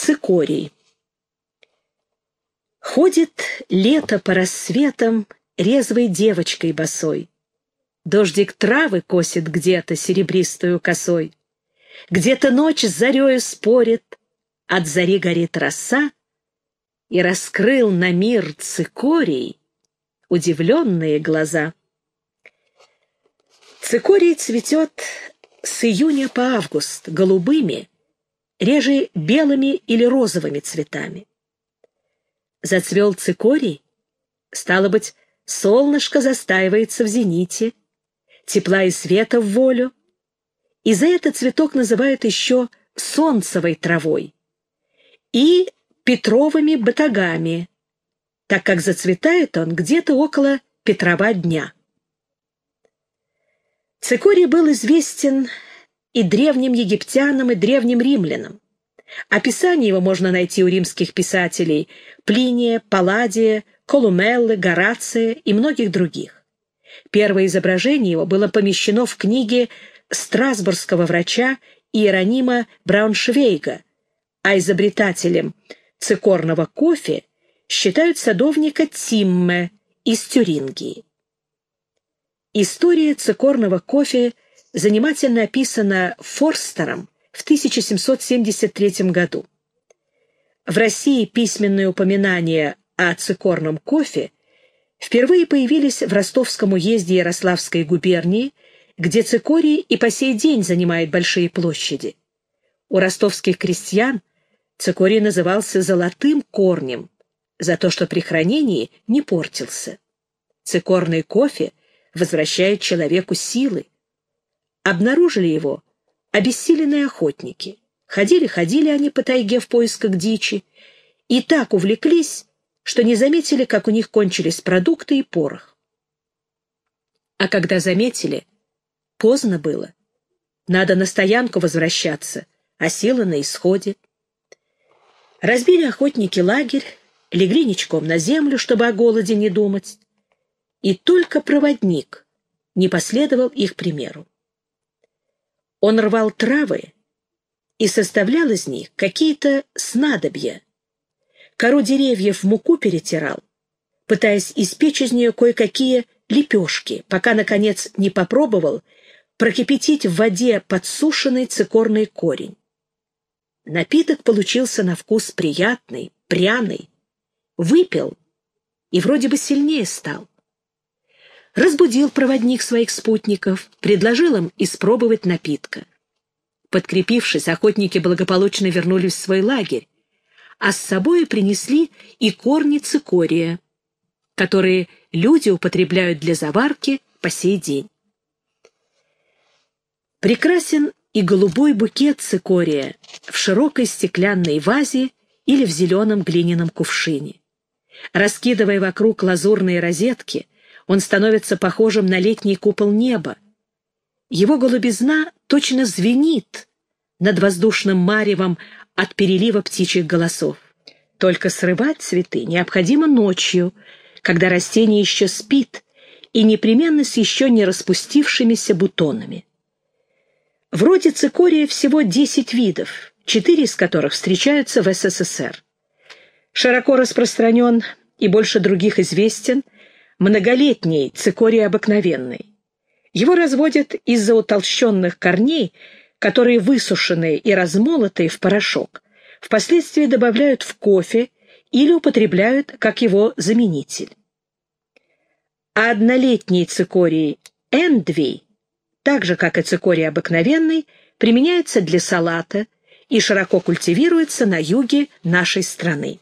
Цикорий. Ходит лето по рассветам резвой девочкой босой. Дождик травы косит где-то серебристую косой. Где-то ночь с зарею спорит, от зари горит роса, и раскрыл на мир цикорий удивленные глаза. Цикорий цветет с июня по август голубыми, реже белыми или розовыми цветами. Зацвел цикорий, стало быть, солнышко застаивается в зените, тепла и света в волю, и за это цветок называют еще солнцевой травой и петровыми батагами, так как зацветает он где-то около Петрова дня. Цикорий был известен и древним египтянам, и древним римлянам. Описание его можно найти у римских писателей Плиния, Палладия, Колумеллы, Горация и многих других. Первое изображение его было помещено в книге страсбургского врача Иеронима Брауншвейга, а изобретателем цикорного кофе считают садовника Тимме из Тюрингии. История цикорного кофе занимательно описана Форстером в 1773 году. В России письменные упоминания о цикорном кофе впервые появились в Ростовском уезде Ярославской губернии, где цикорий и по сей день занимает большие площади. У ростовских крестьян цикорий назывался «золотым корнем» за то, что при хранении не портился. Цикорный кофе возвращает человеку силы. Обнаружили его обессиленные охотники. Ходили-ходили они по тайге в поисках дичи и так увлеклись, что не заметили, как у них кончились продукты и порох. А когда заметили, поздно было. Надо на стоянку возвращаться, а силы на исходе. Разбили охотники лагерь, легли ничком на землю, чтобы о голоде не думать, и только проводник не последовал их примеру. Он рвал травы и составлял из них какие-то снадобья. Кору деревьев в муку перетирал, пытаясь испечь из нее кое-какие лепешки, пока, наконец, не попробовал прокипятить в воде подсушенный цикорный корень. Напиток получился на вкус приятный, пряный. Выпил и вроде бы сильнее стал. Разбудил проводник своих спутников, предложил им испробовать напитка. Подкрепившись, охотники благополучно вернулись в свой лагерь, а с собой принесли и корни цикория, которые люди употребляют для заварки по сей день. Прекрасен и голубой букет цикория в широкой стеклянной вазе или в зеленом глиняном кувшине. Раскидывая вокруг лазурные розетки — он становится похожим на летний купол неба. Его голубизна точно звенит над воздушным маревом от перелива птичьих голосов. Только срывать цветы необходимо ночью, когда растение еще спит, и непременно с еще не распустившимися бутонами. Вроде цикория всего 10 видов, четыре из которых встречаются в СССР. Широко распространен и больше других известен – многолетний цикорий обыкновенный. Его разводят из-за утолщенных корней, которые высушенные и размолотые в порошок, впоследствии добавляют в кофе или употребляют как его заменитель. А однолетний цикорий эндвей, так же как и цикорий обыкновенный, применяется для салата и широко культивируется на юге нашей страны.